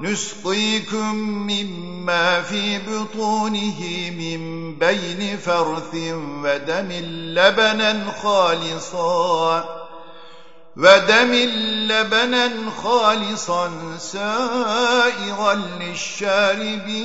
نسقيكم مما في بطونه من بين فرث ودم لبنا خالصا ودم لبنا خالصا سائغا للشاربين.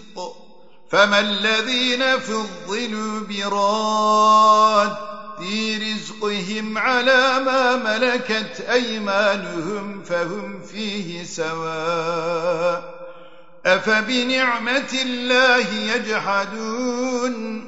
فما الذين فضلوا براد رزقهم على ما ملكت أيمانهم فهم فيه سواء أفبنعمة الله يجحدون